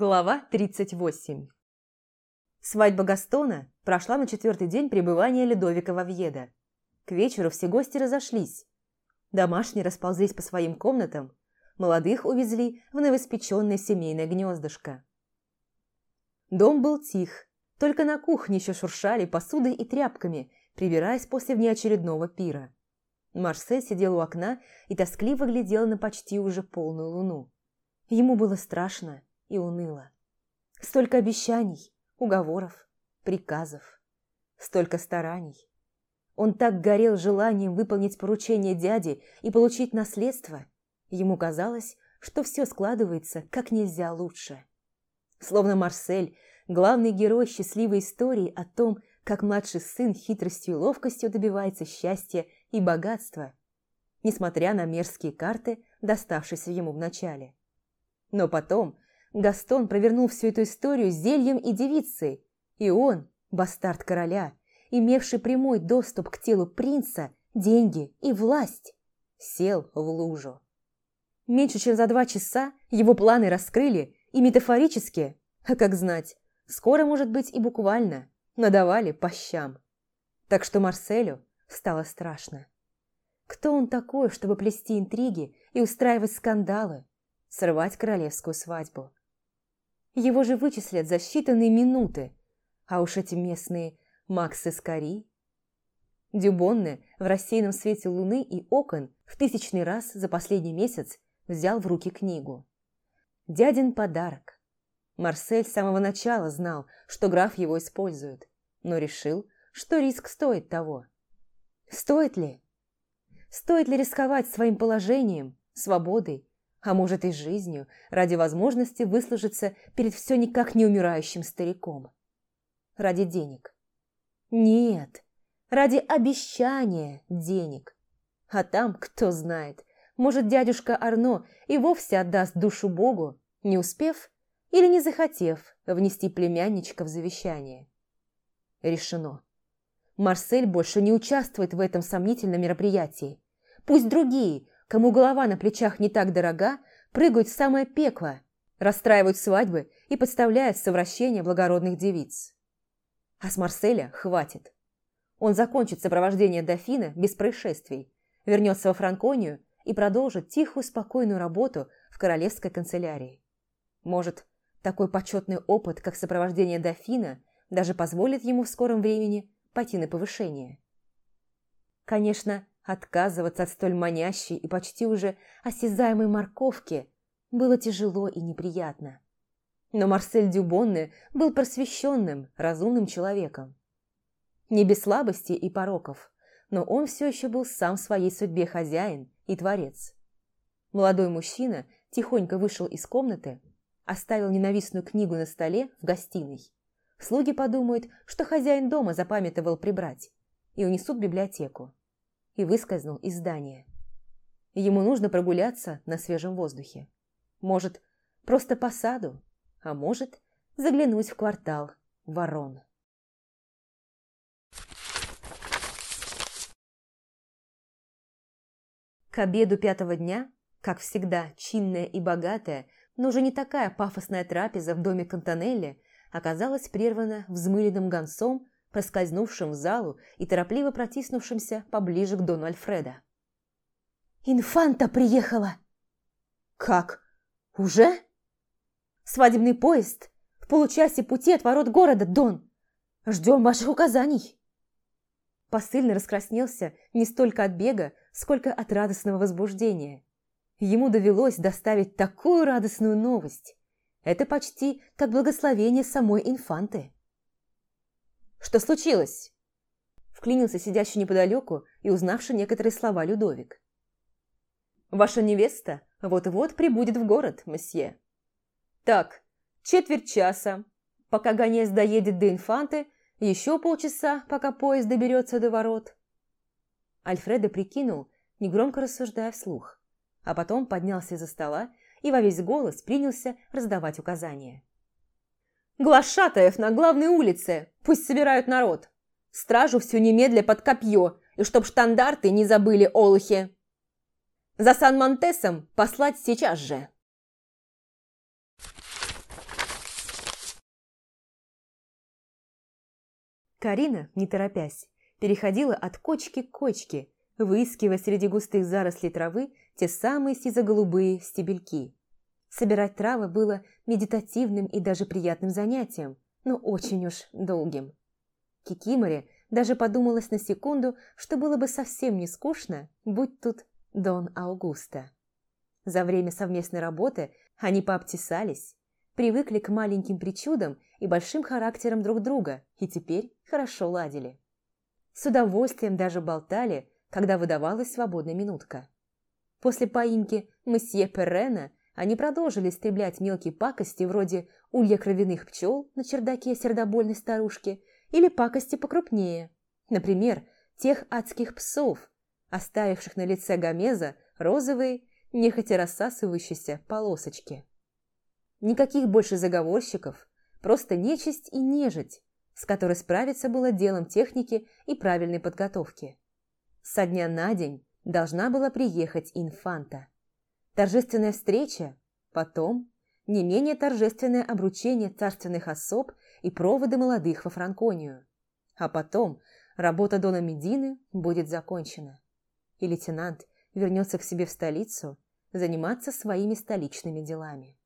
Глава 38 Свадьба Гастона прошла на четвертый день пребывания Ледовика во Вьеда. К вечеру все гости разошлись. Домашние расползлись по своим комнатам, молодых увезли в новоспеченное семейное гнездышко. Дом был тих, только на кухне еще шуршали посудой и тряпками, прибираясь после внеочередного пира. Марсель сидел у окна и тоскливо глядел на почти уже полную луну. Ему было страшно и уныло. Столько обещаний, уговоров, приказов, столько стараний. Он так горел желанием выполнить поручение дяди и получить наследство. Ему казалось, что все складывается как нельзя лучше. Словно Марсель, главный герой счастливой истории о том, как младший сын хитростью и ловкостью добивается счастья и богатства, несмотря на мерзкие карты, доставшиеся ему вначале. Но потом Гастон провернул всю эту историю зельем и девицей, и он, бастард короля, имевший прямой доступ к телу принца, деньги и власть, сел в лужу. Меньше чем за два часа его планы раскрыли и метафорически, а как знать, скоро, может быть, и буквально, надавали по щам. Так что Марселю стало страшно. Кто он такой, чтобы плести интриги и устраивать скандалы, срывать королевскую свадьбу? Его же вычислят за считанные минуты, а уж эти местные Максы Скори. Дюбонне в рассеянном свете луны и окон в тысячный раз за последний месяц взял в руки книгу. Дядин подарок. Марсель с самого начала знал, что граф его использует, но решил, что риск стоит того. Стоит ли? Стоит ли рисковать своим положением, свободой а может и жизнью, ради возможности выслужиться перед все никак не умирающим стариком. Ради денег. Нет, ради обещания денег. А там, кто знает, может, дядюшка Арно и вовсе отдаст душу Богу, не успев или не захотев внести племянничка в завещание. Решено. Марсель больше не участвует в этом сомнительном мероприятии. Пусть другие, кому голова на плечах не так дорога, прыгают в самое пекло, расстраивают свадьбы и подставляют совращение благородных девиц. А с Марселя хватит. Он закончит сопровождение дофина без происшествий, вернется во Франконию и продолжит тихую, спокойную работу в королевской канцелярии. Может, такой почетный опыт, как сопровождение дофина, даже позволит ему в скором времени пойти на повышение. Конечно, Отказываться от столь манящей и почти уже осязаемой морковки было тяжело и неприятно. Но Марсель Дюбонне был просвещенным, разумным человеком. Не без слабостей и пороков, но он все еще был сам своей судьбе хозяин и творец. Молодой мужчина тихонько вышел из комнаты, оставил ненавистную книгу на столе в гостиной. Слуги подумают, что хозяин дома запамятовал прибрать, и унесут в библиотеку и выскользнул из здания. Ему нужно прогуляться на свежем воздухе. Может, просто по саду, а может, заглянуть в квартал ворон. К обеду пятого дня, как всегда, чинная и богатая, но уже не такая пафосная трапеза в доме Кантанелли оказалась прервана взмыленным гонцом проскользнувшим в залу и торопливо протиснувшимся поближе к Дону Альфреда. «Инфанта приехала!» «Как? Уже?» «Свадебный поезд в получасе пути от ворот города, Дон. Ждем ваших указаний!» Посыльный раскраснелся не столько от бега, сколько от радостного возбуждения. Ему довелось доставить такую радостную новость. Это почти как благословение самой инфанты. Что случилось?» Вклинился сидящий неподалеку и узнавший некоторые слова Людовик. «Ваша невеста вот-вот прибудет в город, месье. Так, четверть часа, пока гонец доедет до Инфанты, еще полчаса, пока поезд доберется до ворот». Альфредо прикинул, негромко рассуждая вслух, а потом поднялся из-за стола и во весь голос принялся раздавать указания. Глашатаев на главной улице, пусть собирают народ. Стражу всю немедля под копье, и чтоб штандарты не забыли олухи. За Сан-Монтесом послать сейчас же. Карина, не торопясь, переходила от кочки к кочке, выискивая среди густых зарослей травы те самые сизо-голубые стебельки. Собирать травы было медитативным и даже приятным занятием, но очень уж долгим. Кикиморе даже подумалось на секунду, что было бы совсем не скучно, будь тут Дон Аугуста. За время совместной работы они пообтесались, привыкли к маленьким причудам и большим характерам друг друга и теперь хорошо ладили. С удовольствием даже болтали, когда выдавалась свободная минутка. После поимки месье Перрена они продолжили истреблять мелкие пакости вроде улья кровяных пчел на чердаке сердобольной старушки или пакости покрупнее, например, тех адских псов, оставивших на лице Гомеза розовые, нехотя рассасывающиеся полосочки. Никаких больше заговорщиков, просто нечисть и нежить, с которой справиться было делом техники и правильной подготовки. Со дня на день должна была приехать инфанта. Торжественная встреча, потом не менее торжественное обручение царственных особ и проводы молодых во Франконию. А потом работа Дона Медины будет закончена. И лейтенант вернется к себе в столицу заниматься своими столичными делами.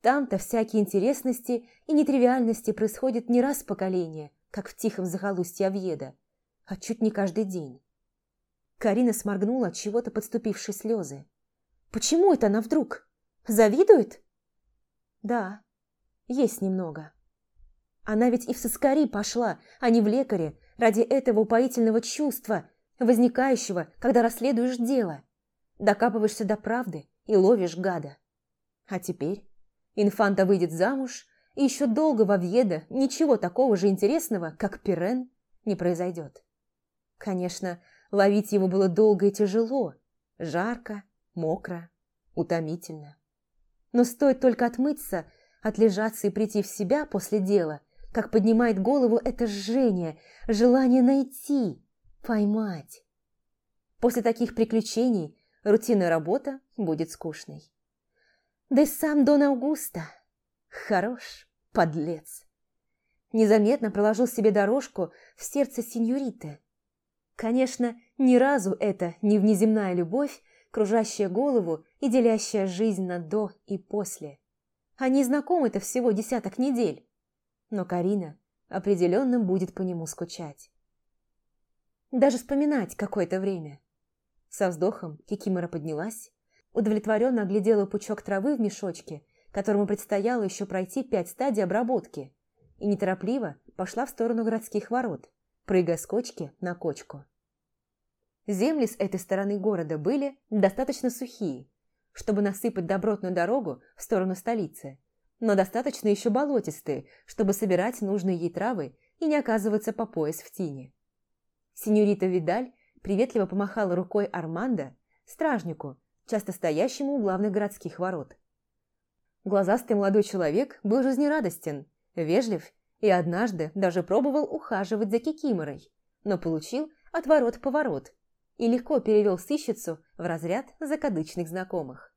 Там-то всякие интересности и нетривиальности происходят не раз в поколение, как в тихом захолустье Авьеда, а чуть не каждый день. Карина сморгнула от чего-то подступившие слезы. Почему это она вдруг? Завидует? Да, есть немного. Она ведь и в соскари пошла, а не в лекаре, ради этого упоительного чувства, возникающего, когда расследуешь дело. Докапываешься до правды и ловишь гада. А теперь Инфанта выйдет замуж, и еще долго во Вьеда ничего такого же интересного, как Пирен, не произойдет. Конечно, ловить его было долго и тяжело, жарко, мокро, утомительно. Но стоит только отмыться, отлежаться и прийти в себя после дела, как поднимает голову это жжение, желание найти, поймать. После таких приключений рутинная работа будет скучной. Да и сам Дон Аугуста. Хорош, подлец. Незаметно проложил себе дорожку в сердце сеньориты. Конечно, ни разу это не внеземная любовь, кружащая голову и делящая жизнь на до и после. Они знакомы-то всего десяток недель. Но Карина определенно будет по нему скучать. Даже вспоминать какое-то время. Со вздохом Кикимора поднялась, удовлетворенно оглядела пучок травы в мешочке, которому предстояло еще пройти пять стадий обработки, и неторопливо пошла в сторону городских ворот, прыгая с кочки на кочку. Земли с этой стороны города были достаточно сухие, чтобы насыпать добротную дорогу в сторону столицы, но достаточно еще болотистые, чтобы собирать нужные ей травы и не оказываться по пояс в тени. Синьорита Видаль приветливо помахала рукой Армандо, стражнику, часто стоящему у главных городских ворот. Глазастый молодой человек был жизнерадостен, вежлив и однажды даже пробовал ухаживать за Кикиморой, но получил отворот-поворот и легко перевел сыщицу в разряд закадычных знакомых.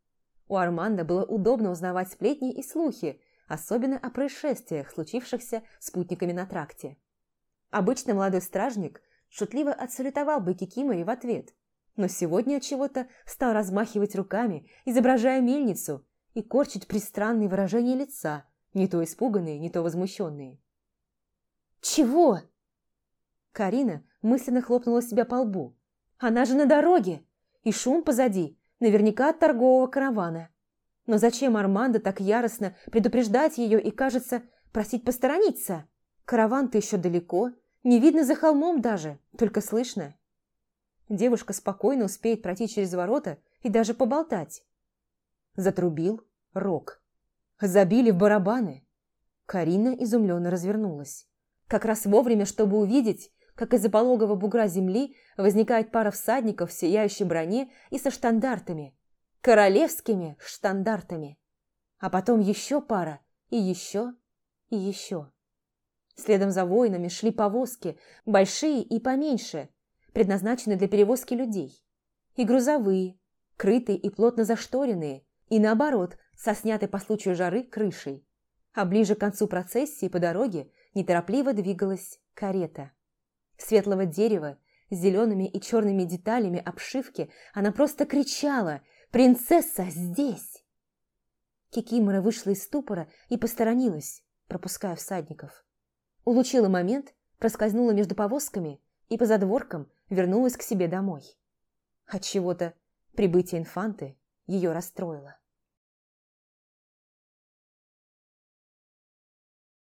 У Арманда было удобно узнавать сплетни и слухи, особенно о происшествиях, случившихся спутниками на тракте. Обычно молодой стражник шутливо отсалютовал бы Кикиморе в ответ – но сегодня от чего-то стал размахивать руками, изображая мельницу, и корчить пристранные выражения лица, не то испуганные, не то возмущенные. «Чего?» Карина мысленно хлопнула себя по лбу. «Она же на дороге! И шум позади, наверняка от торгового каравана. Но зачем Армандо так яростно предупреждать ее и, кажется, просить посторониться? Караван-то еще далеко, не видно за холмом даже, только слышно. Девушка спокойно успеет пройти через ворота и даже поболтать. Затрубил рог. Забили в барабаны. Карина изумленно развернулась. Как раз вовремя, чтобы увидеть, как из-за пологого бугра земли возникает пара всадников в сияющей броне и со штандартами. Королевскими штандартами. А потом еще пара, и еще, и еще. Следом за воинами шли повозки, большие и поменьше, предназначены для перевозки людей, и грузовые, крытые и плотно зашторенные, и наоборот, со снятой по случаю жары крышей. А ближе к концу процессии по дороге неторопливо двигалась карета. Светлого дерева с зелеными и черными деталями обшивки она просто кричала «Принцесса здесь!». Кикимора вышла из ступора и посторонилась, пропуская всадников. Улучила момент, проскользнула между повозками и по задворкам вернулась к себе домой. Отчего-то прибытие инфанты ее расстроило.